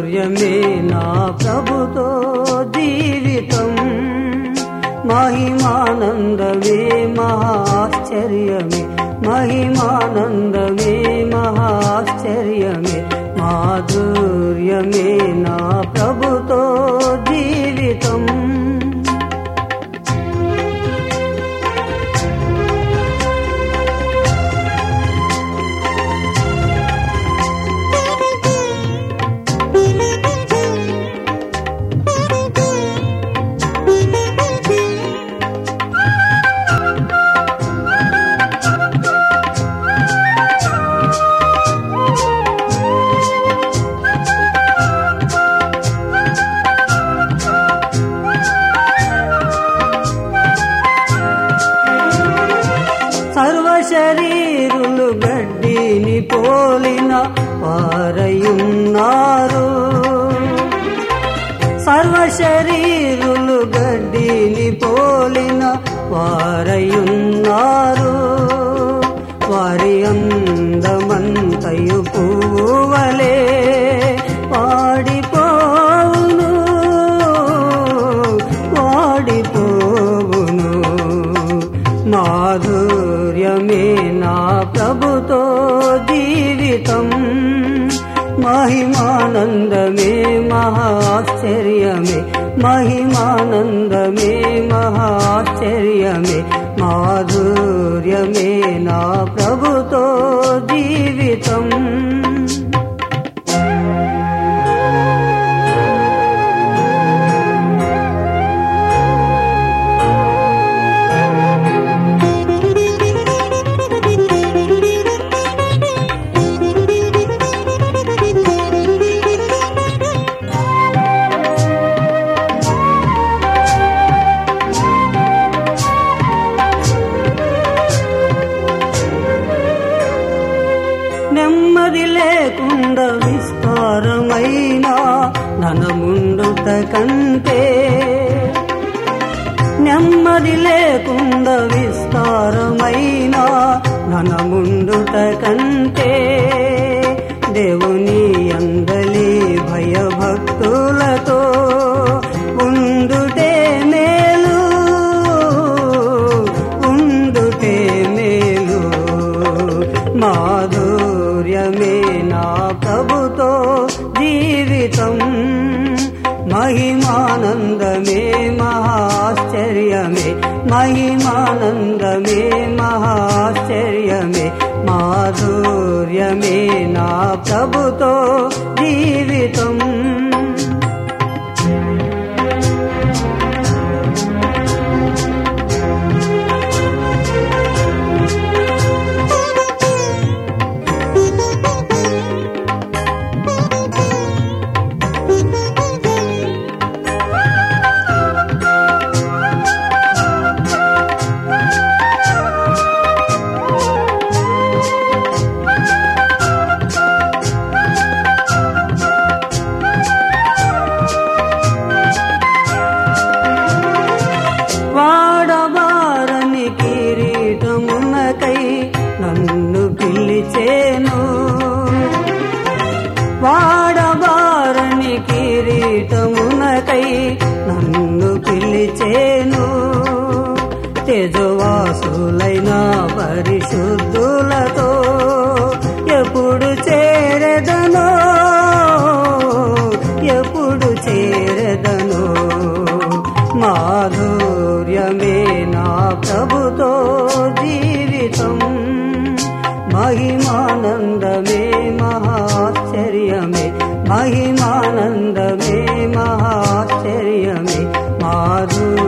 र्य मे नाप्रभुतो जीवितम्। महिमानन्दवे महाश्चर्य मे महिमानन्दवे महाश्चर्य मे माधुर्य గడ్డిని పోలిన వారయున్నారు సర్వ శరీరులు గడ్డిని పోలిన వారయున్నారు నా ప్రభుతో జీవితం. మహిమానందమే మహాశ్చర్యమే. మహిమానందమే మహాశ్చర్యమే. మాధుర్యమే నా ప్రభుతో జీవితం. నెమ్మది లేకుండా విస్తారమైన ధనముండుట కంటే నెమ్మది లేకుండా విస్తారమైన ధనముండుట కంటే దేవుని అందలి భయభక్తులు మహిమానందమే మహాశ్చర్యమే. మహిమానందమే మహాశ్చర్యమే. మాధుర్యమే నా ప్రభుతో. జీవితం తేజవాసులైన పరిశుద్ధులతో ఎప్పుడు చేరదను ఎప్పుడు చేరదను. మాధుర్యమే నా ప్రభుతో జీవితం మహిమానందమే మహాశ్చర్యమే. మహిమానందమే మహాశ్చర్యమే. మాధుర్య